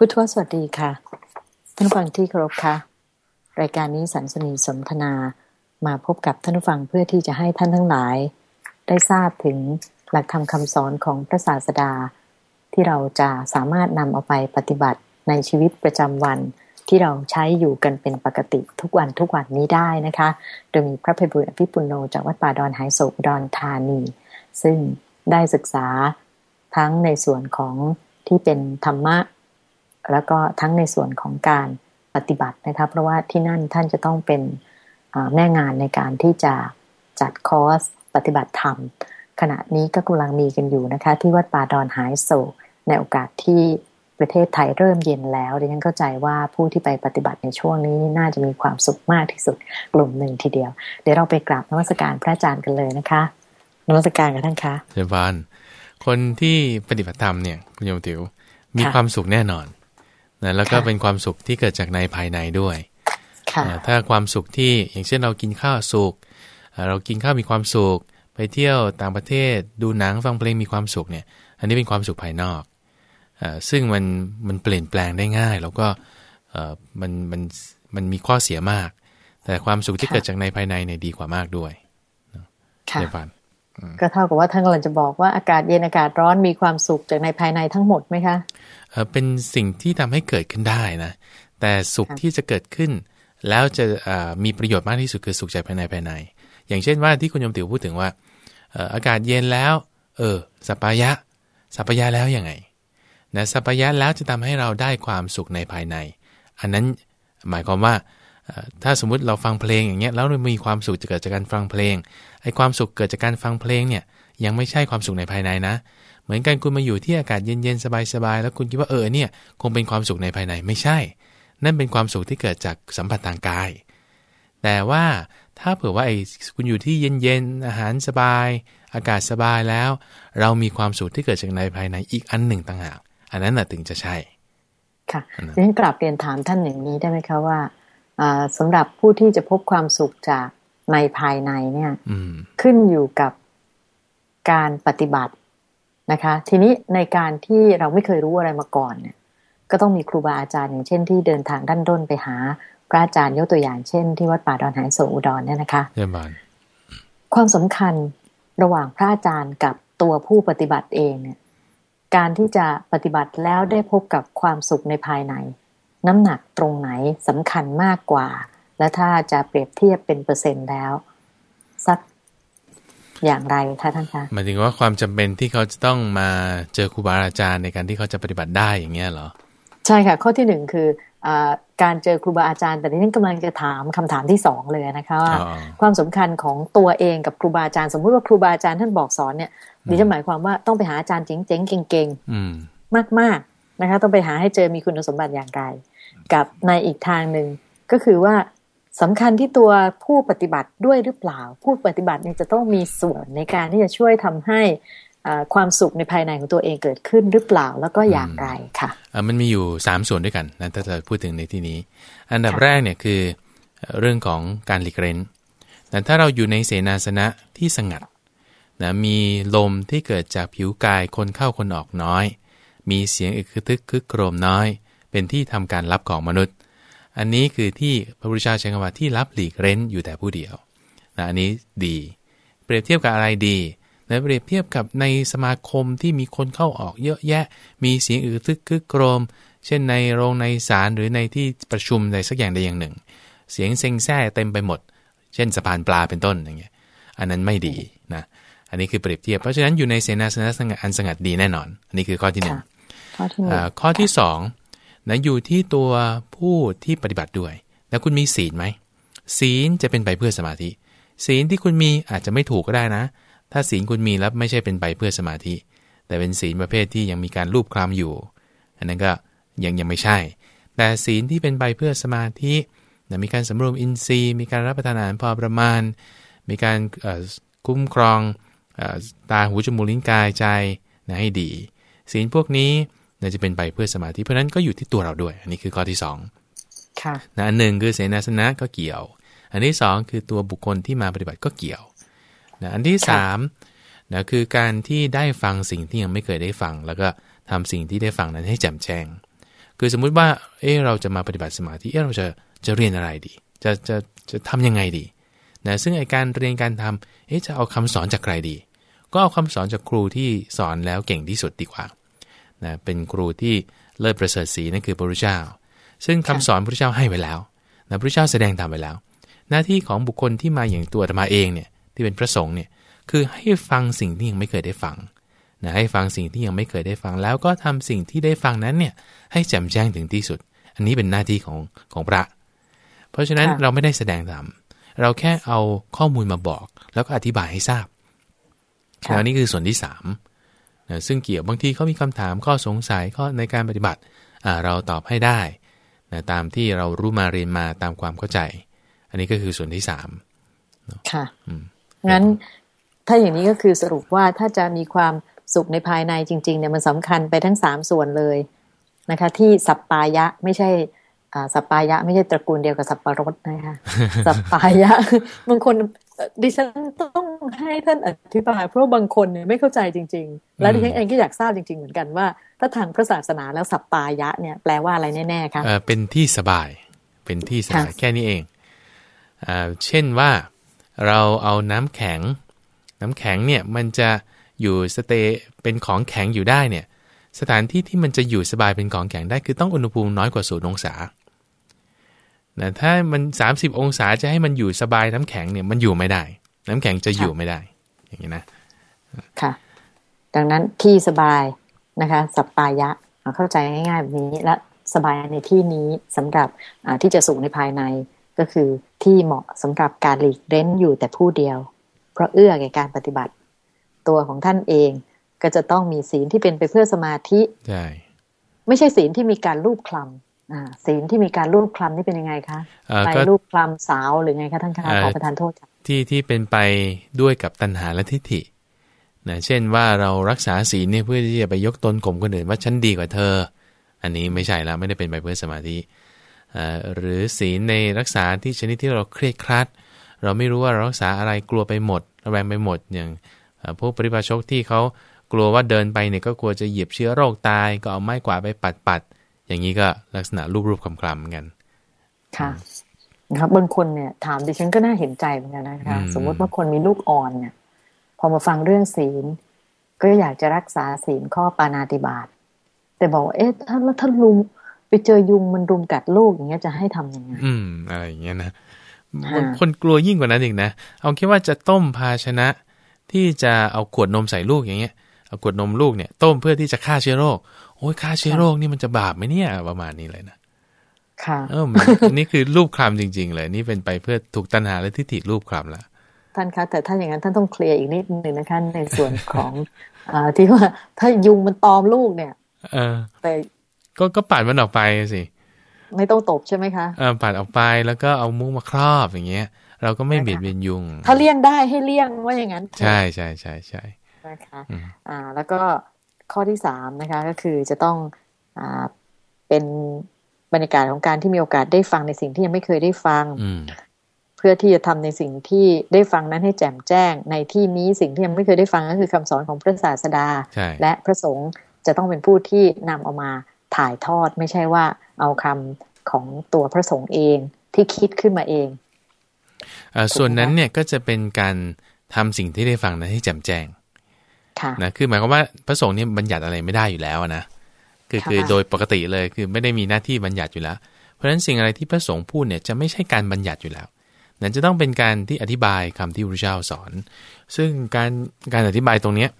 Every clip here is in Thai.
พุทธวสวัสดีค่ะ ท่านฟังที่เคารพค่ะ รายการนี้สันสนีสนทนามาพบกับท่านฟังเพื่อที่จะให้ท่านทั้งหลาย ได้ทราบถึงหลักธรรมคำสอนของพระศาสดา ที่เราจะสามารถนำเอาไปปฏิบัติในชีวิตประจำวันที่เราใช้อยู่กันเป็นปกติทุกวันทุกวันนี้ได้นะคะ โดยมีพระเพบุญอภิปุโนจากวัดป่าดอนหายโศกดอนธานี ซึ่งได้ศึกษาทั้งในส่วนของที่เป็นธรรมะ แล้วก็ทั้งในส่วนของการปฏิบัตินะคะ เพราะว่าที่นั่นท่านจะต้องเป็นแม่งานในการที่จะจัดคอร์สปฏิบัติธรรม ขณะนี้ก็กำลังมีกันอยู่นะคะ ที่วัดป่าดอนหายโศกในโอกาสที่ประเทศไทยเริ่มเย็นแล้วดิฉันเข้าใจว่าผู้ที่ไปปฏิบัติในช่วงนี้น่าจะมีความสุขมากที่สุดกลุ่มหนึ่งทีเดียว เดี๋ยวเราไปกราบนมัสการพระอาจารย์กันเลยนะคะนมัสการกันท่านคะเจริญพานคนที่ปฏิบัติธรรมเนี่ยคุณโยมติวมีความสุขแน่นอน นะแล้วก็เป็นความสุขที่เกิดจากในภายในด้วยถ้าความสุขที่อย่างเช่นเรากินข้าวสุข เรากินข้าวมีความสุข ไปเที่ยวต่างประเทศ ดูหนังฟังเพลงมีความสุขเนี่ย อันนี้เป็นความสุขภายนอกอซึ่งมันมันเปลี่ยนแปลงได้ง่าย แล้วก็มันมันมันมีข้อเสียมาก แต่ความสุขที่เกิดจากในภายในเนี่ยดีกว่า มากด้วยค่ะ ก็เท่ากับว่าท่านกำลังจะบอกว่าอากาศเย็นอากาศร้อนมีความสุขจากในภายในทั้งหมดไหมคะเออเป็นสิ่งที่ทำให้เกิดขึ้นได้นะ แต่สุขที่จะเกิดขึ้น แล้วจะมีประโยชน์มากที่สุดคือสุขจากภายในภายใน อย่างเช่นว่าที่คุณยมติวพูดถึงว่าอากาศเย็นแล้ว เออสัปยะสัปยะแล้วยังไงนะสัปยะแล้วจะทำให้เราได้ความสุขในภายใน อันนั้นหมายความว่า ถ้าสมมุติเราฟังเพลงอย่างเงี้ยแล้วเรามีความสุขจะเกิดจากการฟังเพลงไอ้ความสุขเกิดจากการฟังเพลงเนี่ยยังไม่ใช่ความสุขในภายในนะ เหมือนกันคุณมาอยู่ที่อากาศเย็นๆสบายๆแล้วคุณคิดว่าเออเนี่ยคงเป็นความสุขในภายในไม่ใช่ นั่นเป็นความสุขที่เกิดจากสัมผัสทางกาย แต่ว่าถ้าเผื่อว่าไอ้คุณอยู่ที่เย็นๆอาหารสบาย อากาศสบายแล้ว เรามีความสุขที่เกิดจากในภายในอีกอันหนึ่งต่างหากอันนั้นแหะถึงจะใช่ ค่ะดิฉันกลับเรียนถามท่านอย่างนี้ได้ไหมคะว่า สำหรับผู้ที่จะพบความสุขจากในภายในเนี่ยขึ้นอยู่กับการปฏิบัตินะคะ ทีนี้ในการที่เราไม่เคยรู้อะไรมาก่อนเนี่ย ก็ต้องมีครูบาอาจารย์อย่างเช่นที่เดินทางด้านด้นไปหาพระอาจารย์ยกตัวอย่างเช่น ที่วัดป่าดอนหายโศอุดรเนี่ยนะคะเยี่ยมบานความสำคัญระหว่างพระอาจารย์กับตัวผู้ปฏิบัติเองเนี่ย การที่จะปฏิบัติแล้วได้พบกับความสุขในภายใน น้ำหนักตรงไหนสำคัญมากกว่า และถ้าจะเปรียบเทียบเป็นเปอร์เซ็นต์แล้ว สักอย่างไรคะท่านคะหมายถึงว่าความจำเป็นที่เขาจะต้องมาเจอครูบาอาจารย์ในการที่เขาจะปฏิบัติได้อย่างเงี้ยเหรอ ใช่ค่ะ ข้อที่หนึ่งคืออการเจอครูบาอาจารย์ แต่นี้กำลังจะถามคำถามที่สองเลยนะคะว่าความสำคัญของตัวเองกับครูบาอาจารย์ สมมุติว่าครูบาอาจารย์ท่านบอกสอนเนี่ยดิฉันหมายความว่าต้องไปหาอาจารย์เจ๋งๆเก่งๆมากๆ นะคะต้องไปหาให้เจอมีคุณสมบัติอย่างไร กับในอีกทางหนึ่งก็คือว่าสำคัญที่ตัวผู้ปฏิบัติด้วยหรือเปล่า ผู้ปฏิบัติเนี่ยจะต้องมีส่วนในการที่จะช่วยทำให้ความสุขในภายในของตัวเองเกิดขึ้นหรือเปล่าแล้วก็อย่างไรค่ะมันมีอยู่ 3 ส่วนด้วยกันนะถ้าจะพูดถึงในที่นี้ อันดับแรกเนี่ยคือเรื่องของการหลีกเล้นแต่ถ้าเราอยู่ในเสนาสนะที่สงัดนะมีลมที่เกิดจากผิวกายคนเข้าคนออกน้อย มีเสียงอึกทึกคึกโครมน้อย เป็นที่ทำการรับของมนุษย์ อันนี้คือที่พระพุทธเจ้าใช้คำว่าที่รับหลีกเร้นอยู่แต่ผู้เดียวนะอันนี้ดี เปรียบเทียบกับอะไรดีนะเปรียบเทียบกับในสมาคมที่มีคนเข้าออกเยอะแยะ มีเสียงอึกทึกคึกโครม เช่นในโรงในศาลหรือในที่ประชุมใดสักอย่างใดอย่างหนึ่ง เสียงเซ็งแซ่เต็มไปหมด เช่นสะพานปลาเป็นต้นอย่างเงี้ย อันนั้นไม่ดีนะอันนี้คือเปรียบเทียบ เพราะฉะนั้นอยู่ในเสนาสนะอันสงัดดีแน่นอน อันนี้คือข้อที่หนึ่ง ข้อที่สองนะอยู่ที่ตัวผู้ที่ปฏิบัติด้วยแล้วคุณมีศีลไหมศีลจะเป็นไปเพื่อสมาธิ ศีลที่คุณมีอาจจะไม่ถูกก็ได้นะ ถ้าศีลคุณมีแล้วไม่ใช่เป็นไปเพื่อสมาธิ แต่เป็นศีลประเภทที่ยังมีการรูปคลำอยู่ อันนั้นก็ยังยังไม่ใช่ แต่ศีลที่เป็นไปเพื่อสมาธินะมีการสำรวมอินทรีย์ มีการรับประทานอาหารพอประมาณ มีการคุ้มครองตาหูจมูกลิ้นกายใจนะให้ดี ศีลพวกนี้ น่าจะเป็นไปเพื่อสมาธิเพราะนั้นก็อยู่ที่ตัวเราด้วย อันนี้คือข้อที่2ค่ะนะอันหนึ่งคือเสนาสนะก็เกี่ยว อันที่ 2 คือตัวบุคคลที่มาปฏิบัติก็เกี่ยวนะอันที่3นะคือการที่ได้ฟังสิ่งที่ยังไม่เคยได้ฟัง แล้วก็ทำสิ่งที่ได้ฟังนั้นให้แจ่มแจ้ง คือสมมุติว่าเออเราจะมาปฏิบัติสมาธิเออเราจะจะเรียนอะไรดี จะจะจะทำยังไงดีนะซึ่งไอการเรียนการทำเอ๊ะจะเอาคำสอนจากใครดี ก็เอาคำสอนจากครูที่สอนแล้วเก่งที่สุดดีกว่า นะเป็นครูที่เลิศประเสริฐสีนั่นคือพระพุทธเจ้า ซึ่งคำสอนพระพุทธเจ้าให้ไว้แล้วนะพระพุทธเจ้าแสดงตามไว้แล้ว หน้าที่ของบุคคลที่มาอย่างตัวธรรมาเองเนี่ยที่เป็นพระสงฆ์เนี่ยคือให้ฟังสิ่งที่ยังไม่เคยได้ฟังนะให้ฟังสิ่งที่ยังไม่เคยได้ฟัง แล้วก็ทำสิ่งที่ได้ฟังนั้นเนี่ยให้แจ่มแจ้งถึงที่สุด อันนี้เป็นหน้าที่ของของพระ เพราะฉะนั้นเราไม่ได้แสดงธรรมเราแค่เอาข้อมูลมาบอก แล้วก็อธิบายให้ทราบแล้วนี่คือส่วนที่3 นะซึ่งเกี่ยวบางทีเขามีคำถามข้อสงสัยข้อในการปฏิบัติเราตอบให้ได้นะตามที่เรารู้มาเรียนมาตามความเข้าใจ อันนี้ก็คือส่วนที่สามค่ะงั้นถ้าอย่างนี้ก็คือสรุปว่าถ้าจะมีความสุขในภายในจริง ๆ เนี่ยมันสำคัญไปทั้งสามส่วนเลยนะคะ ที่สัปปายะไม่ใช่สัปปายะ ไม่ใช่ตระกูลเดียวกับสัปปะรดนะคะ สัปปายะบางคนดิฉันต้อง ให้ท่านอธิบาย เพราะบางคนเนี่ยไม่เข้าใจจริง ๆ แล้วดิฉันเองก็อยากทราบจริง ๆ เหมือนกันว่า ถ้าทางพระศาสนาแล้วสัปปายะเนี่ยแปลว่าอะไรแน่ๆคะเป็นที่สบาย เป็นที่สบายแค่นี้เองเช่นว่าเราเอาน้ำแข็ง น้ำแข็งเนี่ยมันจะอยู่สเตเป็นของแข็งอยู่ได้เนี่ยสถานที่ที่มันจะอยู่สบายเป็นของแข็งได้คือต้องอุณหภูมิน้อยกว่าศูนย์องศานะถ้ามัน 30 องศาจะให้มันอยู่สบายน้ำแข็งเนี่ยมันอยู่ไม่ได้ น้ำแข็งจะอยู่ไม่ได้ อย่างนี้นะ ค่ะ ดังนั้นที่สบายนะคะ สัปปายะเข้าใจง่ายๆแบบนี้และสบายในที่นี้สำหรับที่จะสูงในภายในก็คือที่เหมาะสำหรับการหลีกเล้นอยู่แต่ผู้เดียว เพราะเอื้อแก่การปฏิบัติ ตัวของท่านเองก็จะต้องมีศีลที่เป็นไปเพื่อสมาธิใช่ไม่ใช่ศีลที่มีการรูปคลำศีลที่มีการรูปคลำนี่เป็นยังไงคะไปรูปคลำสาวหรือไงคะท่านคะขอประทานโทษ ที่ที่เป็นไปด้วยกับตัณหาและทิฏฐินะเช่นว่าเรารักษาศีลเนี่ยเพื่อที่จะไปยกตนข่มคนอื่นว่าฉันดีกว่าเธอ อันนี้ไม่ใช่แล้วไม่ได้เป็นไปเพื่อสมาธิหรือศีลในรักษาที่ชนิดที่เราเครียดครัด เราไม่รู้ว่ารักษาอะไรกลัวไปหมดระแวงไปหมดอย่างพวกปริพาชกที่เขากลัวว่าเดินไปเนี่ยก็กลัวจะเหยียบเชื้อโรคตายก็เอาไม้กวาดไปปัดปัดอย่างนี้ก็ลักษณะรูปรูปคลำคลำเหมือนกันค่ะ นะครับบางคนเนี่ยถามดิฉันก็น่าเห็นใจเหมือนกันนะคะสมมติว่าคนมีลูกอ่อนเนี่ย พอมาฟังเรื่องศีล ก็อยากจะรักษาศีลข้อปานาติบาตแต่บอกเอ๊ะถ้าถ้าลุมไปเจอยุงมันรุมกัดลูกอย่างเงี้ยจะให้ทํำยังไงอืมอะไรอย่างเงี้ยนะคนกลัวยิ่งกว่านั้นอีกนะเอาคิดว่าจะต้มภาชนะ ที่จะเอาขวดนมใส่ลูกอย่างเงี้ยเอาขวดนมลูกเนี่ย ต้มเพื่อที่จะฆ่าเชื้อโรคโอ้ยฆ่าเชื้อโรคนี่มันจะบาปไหมเนี่ยประมาณนี้เลยนะ ค่ะเออนี่คือรูปคลำจริง ๆ เลย นี่เป็นไปเพื่อถูกตัณหาและทิฏฐิรูปคลำละท่านคะแต่ถ้าอย่างนั้นท่านต้องเคลียร์อีกนิดหนึ่งนะคะในส่วนของอ่าที่ว่าถ้ายุงมันตอมลูกเนี่ย เออแต่ก็ก็ปัดมันออกไปสิไม่ต้องตบใช่ไหมคะเออปัดออกไปแล้วก็เอามุ้งมาครอบอย่างเงี้ย เราก็ไม่เบียดเบียนยุง ถ้าเลี่ยงได้ให้เลี่ยงว่าอย่างนั้น ใช่ใช่ใช่ใช่นะคะอ่า แล้วก็ข้อที่สามนะคะ ก็คือจะต้องอ่าเป็น บรรยากาศของการที่มีโอกาสได้ฟังในสิ่งที่ยังไม่เคยได้ฟังเพื่อที่จะทำในสิ่งที่ได้ฟังนั้นให้แจ่มแจ้ง ในที่นี้สิ่งที่ยังไม่เคยได้ฟังก็คือคำสอนของพระศาสดา และพระสงฆ์จะต้องเป็นผู้ที่นำเอามาถ่ายทอดไม่ใช่ว่าเอาคำของตัวพระสงฆ์เองที่คิดขึ้นมาเองอส่วนนั้นเนี่ยก็จะเป็นการทำสิ่งที่ได้ฟังนั้นให้แจ่มแจ้งนะคือหมายความว่าพระสงฆ์เนี่ยบัญญัติอะไรไม่ได้อยู่แล้วนะ คือคือโดยปกติเลยคือไม่ได้มีหน้าที่บัญญัติอยู่แล้ว เพราะฉะนั้นสิ่งอะไรที่พระสงฆ์พูดเนี่ยจะไม่ใช่การบัญญัติอยู่แล้ว นั่นจะต้องเป็นการที่อธิบายคำที่พระเจ้าสอน ซึ่งการการอธิบายตรงเนี้ย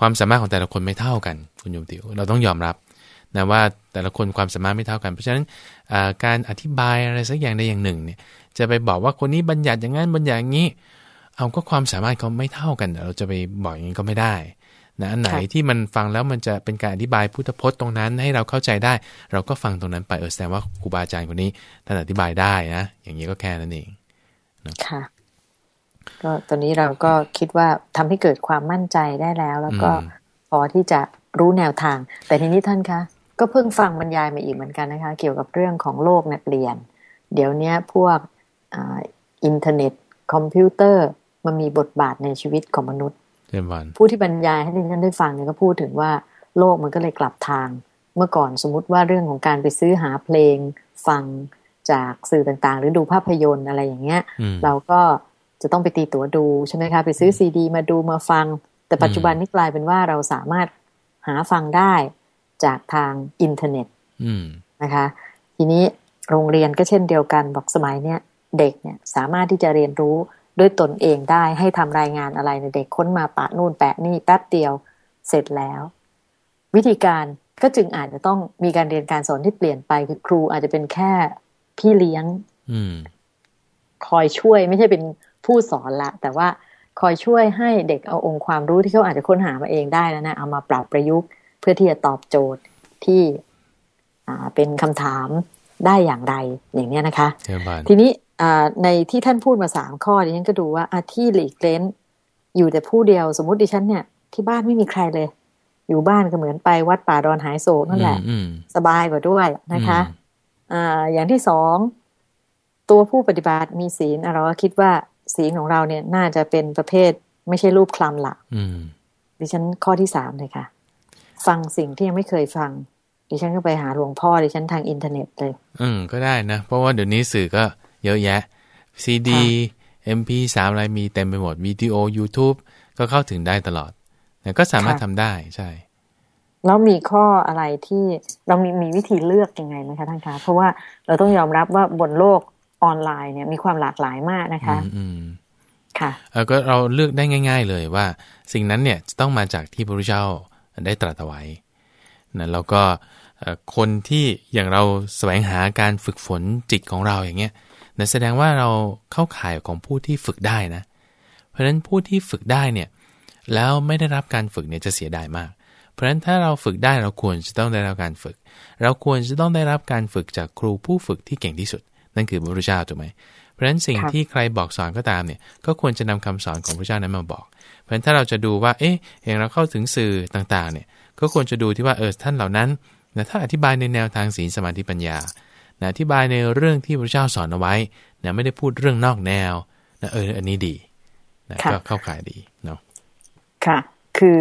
ความสามารถของแต่ละคนไม่เท่ากันคุณโยมติวเราต้องยอมรับนะว่าแต่ละคนความสามารถไม่เท่ากัน เพราะฉะนั้นการอธิบายอะไรสักอย่างใดอย่างหนึ่งเนี่ยจะไปบอกว่าคนนี้บัญญัติอย่างนั้นบัญญัติอย่างนี้ เอาก็ความสามารถเขาไม่เท่ากันเราจะไปบอกอย่างนี้ก็ไม่ได้ นะอันไหนที่มันฟังแล้วมันจะเป็นการอธิบายพุทธพจน์ตรงนั้น ให้เราเข้าใจได้ เราก็ฟังตรงนั้นไปเออแสดงว่าครูบาอาจารย์คนนี้ท่านอธิบายได้นะอย่างนี้ก็แค่นั้นเองค่ะก็ตอนนี้เราก็คิดว่าทำให้เกิดความมั่นใจได้แล้ว แล้วก็พอที่จะรู้แนวทาง แต่ทีนี้ท่านคะ ก็เพิ่งฟังบรรยายมาอีกเหมือนกันนะคะ เกี่ยวกับเรื่องของโลกเนี่ยเปลี่ยน เดี๋ยวนี้พวกอินเทอร์เน็ต คอมพิวเตอร์มันมีบทบาทในชีวิตของมนุษย์ ผู้ที่บรรยายให้ดิฉันได้ฟังเนี่ยก็พูดถึงว่าโลกมันก็เลยกลับทาง เมื่อก่อนสมมุติว่าเรื่องของการไปซื้อหาเพลงฟังจากสื่อต่างๆ หรือดูภาพยนตร์อะไรอย่างเงี้ย เราก็จะต้องไปตีตั๋วดูใช่ไหมคะไปซื้อซีดี มาดูมาฟัง แต่ปัจจุบันนี้กลายเป็นว่าเราสามารถหาฟังได้จากทางอินเทอร์เน็ตนะคะ ทีนี้โรงเรียนก็เช่นเดียวกันบอกสมัยเนี้ยเด็กเนี่ยสามารถที่จะเรียนรู้ ด้วยตนเองได้ให้ทำรายงานอะไรในเด็กค้นมาปะนู่นแปะนี่แป๊บเดียวเสร็จแล้ว วิธีการก็จึงอาจจะต้องมีการเรียนการสอนที่เปลี่ยนไปคือครูอาจจะเป็นแค่พี่เลี้ยงคอยช่วยไม่ใช่เป็นผู้สอนละ แต่ว่าคอยช่วยให้เด็กเอาองค์ความรู้ที่เขาอาจจะค้นหามาเองได้แล้วนะเอามาปรับประยุกต์ เพื่อที่จะตอบโจทย์ที่เป็นคำถามได้อย่างไรอย่างนี้นะคะ ทีนี้ ในที่ท่านพูดมาสามข้อดิฉันก็ดูว่าอาที่หลีกเล้น อยู่แต่ผู้เดียวสมมติดิฉันเนี่ย ที่บ้านไม่มีใครเลย อยู่บ้านก็เหมือนไปวัดป่าดอนหายโศกนั่นแหละ สบายกว่าด้วยนะคะอ่าอย่างที่สองตัวผู้ปฏิบัติมีศีลเราก็คิดว่าศีลของเราเนี่ยน่าจะเป็นประเภทไม่ใช่ลูบคลำละดิฉันข้อที่สามเลยค่ะ ฟังสิ่งที่ยังไม่เคยฟังดิฉันก็ไปหาหลวงพ่อดิฉันทางอินเทอร์เน็ตเลย อืมก็ได้นะ เพราะว่าเดี๋ยวนี้สื่อก็ เยอะแยะซีดี MP สามอะไรมีเต็มไปหมดวิดีโอ YouTube ก็เข้าถึงได้ตลอดแต่ก็สามารถทำได้ใช่ แล้วมีข้ออะไรที่เรามีมีวิธีเลือกยังไงไหมคะท่านคะ เพราะว่าเราต้องยอมรับว่าบนโลกออนไลน์เนี่ยมีความหลากหลายมากนะคะอืมค่ะก็เราเลือกได้ง่าย ๆ เลยว่า สิ่งนั้นเนี่ยจะต้องมาจากที่พระพุทธเจ้าได้ตรัสเอาไว้นะแล้วก็คนที่อย่างเราแสวงหาการฝึกฝนจิตของเราอย่างเงี้ย นั่นแสดงว่าเราเข้าข่ายของผู้ที่ฝึกได้นะ เพราะฉะนั้นผู้ที่ฝึกได้เนี่ยแล้วไม่ได้รับการฝึกเนี่ยจะเสียดายมาก เพราะฉะนั้นถ้าเราฝึกได้เราควรจะต้องได้รับการฝึก เราควรจะต้องได้รับการฝึกจากครูผู้ฝึกที่เก่งที่สุด นั่นคือพระพุทธเจ้าถูกไหมเพราะฉะนั้นสิ่งที่ใครบอกสอนก็ตามเนี่ยก็ควรจะนำคำสอนของพระเจ้านั้นมาบอก เพราะฉะนั้นถ้าเราจะดูว่าเอ๊ะอย่างเราเข้าถึงสื่อต่างๆเนี่ยก็ควรจะดูที่ว่าเออท่านเหล่านั้นนะถ้าอธิบายในแนวทางศีลสมาธิปัญญา นะอธิบายในเรื่องที่พระเจ้าสอนเอาไว้นะไม่ได้พูดเรื่องนอกแนวนะเอออันนี้ดีนะก็เข้าข่ายดีเนาะค่ะ คือ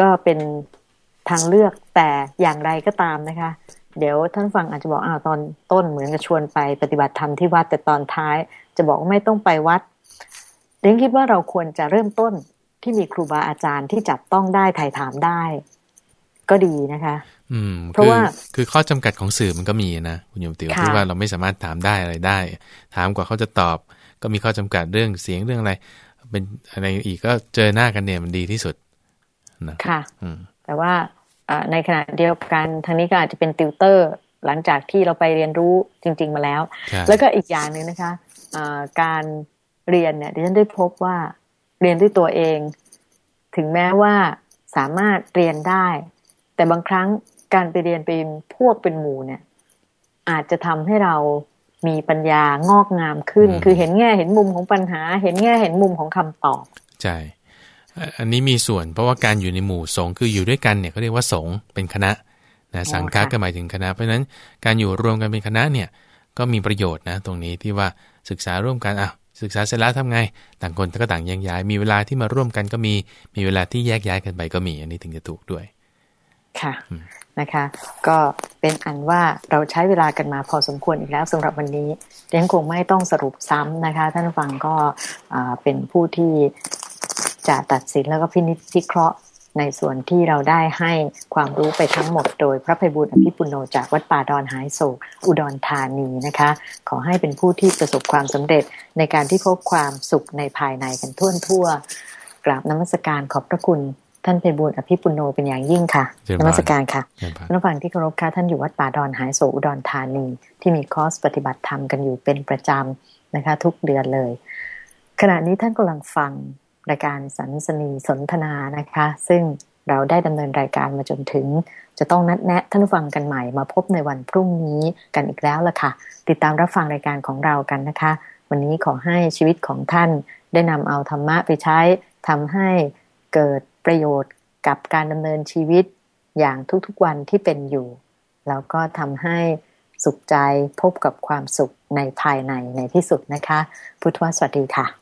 ก็เป็นทางเลือกแต่อย่างไรก็ตามนะคะ เดี๋ยวท่านฟังอาจจะบอกอ้าวตอนต้นเหมือนจะชวนไปปฏิบัติธรรมที่วัดแต่ตอนท้าย จะบอกว่าไม่ต้องไปวัดเด้งคิดว่าเราควรจะเริ่มต้นที่มีครูบาอาจารย์ที่จับต้องได้ถ่ายถามได้ ก็ดีนะคะ อืมเพราะว่าคือข้อจำกัดของสื่อมันก็มีนะคุณโยมติวที่ว่าเราไม่สามารถถามได้อะไรได้ ถามกว่าเขาจะตอบ ก็มีข้อจำกัดเรื่องเสียงเรื่องอะไร เป็นอะไรอีกก็เจอหน้ากันเนี่ยมันดีที่สุดนะค่ะแต่ว่าในขณะเดียวกันทางนี้ก็อาจจะเป็นติวเตอร์หลังจากที่เราไปเรียนรู้จริง ๆ มาแล้ว แล้วก็อีกอย่างหนึ่งนะคะการเรียนเนี่ยดิฉันได้พบว่าเรียนด้วยตัวเอง ถึงแม้ว่าสามารถเรียนได้ แต่บางครั้ง การไปเรียนเป็นพวกเป็นหมู่เนี่ย อาจจะทำให้เรามีปัญญางอกงามขึ้น คือเห็นแง่เห็นมุมของปัญหา เห็นแง่เห็นมุมของคำตอบใช่อันนี้มีส่วนเพราะว่าการอยู่ในหมู่สงฆ์คืออยู่ด้วยกันเนี่ยเขาเรียกว่าสงฆ์เป็นคณะนะสังฆะก็หมายถึงคณะ เพราะฉะนั้นการอยู่รวมกันเป็นคณะเนี่ยก็มีประโยชน์นะตรงนี้ที่ว่าศึกษาร่วมกันอะศึกษาเสร็จแล้วทำไง ต่างคนก็ต่างแยกย้าย มีเวลาที่มาร่วมกันก็มี มีเวลาที่แยกย้ายกันไปก็มี อันนี้ถึงจะถูกด้วย ค่ะนะคะ ก็เป็นอันว่าเราใช้เวลากันมาพอสมควรอีกแล้วสำหรับวันนี้เรียนคงไม่ต้องสรุปซ้ำนะคะ ท่านฟังก็เป็นผู้ที่จะตัดสินแล้วก็พินิจพิเคราะห์ในส่วนที่เราได้ให้ความรู้ไปทั้งหมดโดยพระภัยบุญอภิปุโนจากวัดป่าดอนหายโศกอุดรธานีนะคะ ขอให้เป็นผู้ที่ประสบความสำเร็จในการที่พบความสุขในภายในกันทั่วทั่วกราบนมัสการขอบพระคุณ ท่านเพบุญอภิปุโนเป็นอย่างยิ่งค่ะนมัสการค่ะท่านฟังที่เคารพค่ะท่านอยู่วัดป่าดอนหายโศอุดรธานี ที่มีคอร์สปฏิบัติธรรมกันอยู่เป็นประจำนะคะ ทุกเดือนเลย ขณะนี้ท่านกำลังฟังรายการสันสนีสนทนานะคะ ซึ่งเราได้ดำเนินรายการมาจนถึง จะต้องนัดแนะท่านฟังกันใหม่มาพบในวันพรุ่งนี้กันอีกแล้วล่ะค่ะ ติดตามรับฟังรายการของเรากันนะคะ วันนี้ขอให้ชีวิตของท่านได้นำเอาธรรมะไปใช้ทำให้เกิด ประโยชน์กับการดำเนินชีวิตอย่างทุกๆวันที่เป็นอยู่ แล้วก็ทำให้สุขใจพบกับความสุขในภายในในที่สุดนะคะ พุทธวสวัสดีค่ะ